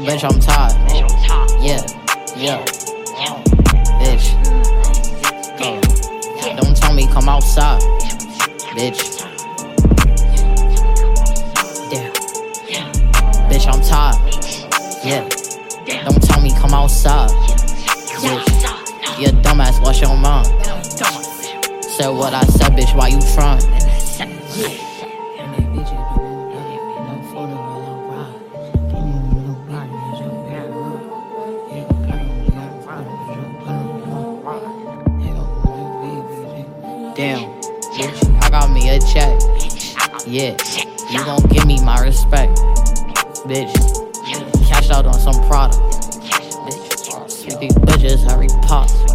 Bitch, I'm tired. Yeah, yeah. Bitch. Go. Don't tell me come outside. Bitch. Yeah. Bitch, I'm tired. Yeah. Don't tell me come outside. Said what I said, bitch, why you trying? Damn, bitch, I got me a check. Yeah, you gon' give me my respect. Bitch, cash out on some product. Bitch, these bitches, Harry Potter.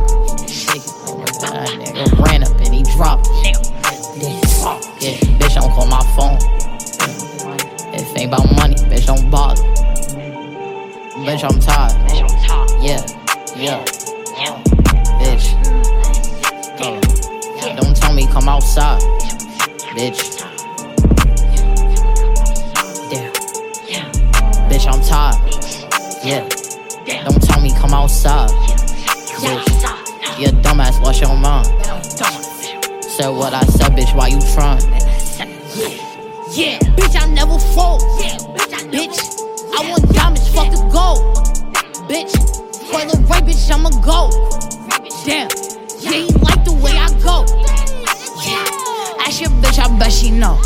Get this shaking like Morocco. Nigga ran up and he dropped. Yeah, bitch, don't call my phone. If ain't about money, bitch, don't bother. Bitch, I'm tired. Yeah, yeah. Bitch. Go. Don't tell me come outside. Bitch. Yeah. Bitch, I'm tired. Yeah. Don't tell me come outside. Bitch. You dumbass, what's your mind? Said what I said, bitch, why you trying? Yeah, bitch, I never fold. Bitch, I want diamonds, fuck the gold. Bitch, for the right bitch, I'ma go. Damn, yeah, he like the way I go. Yeah, ask your bitch, I bet she know.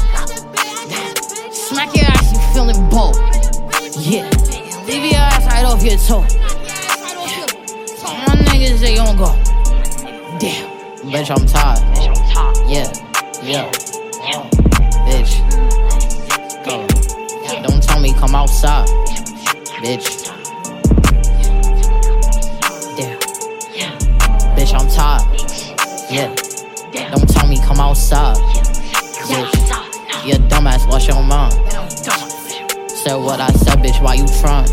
Smack your ass, you feeling bold. Yeah, leave your ass right off your toe. All my niggas, they gon' go. Damn. Bitch, I'm tired. Yeah. Yeah. Bitch. Go. Don't tell me come outside. Bitch. Damn. Yeah. Bitch, I'm tired. Yeah. Don't tell me come outside. Bitch. You dumbass, what's your mind? Said what I said, bitch, why you trying?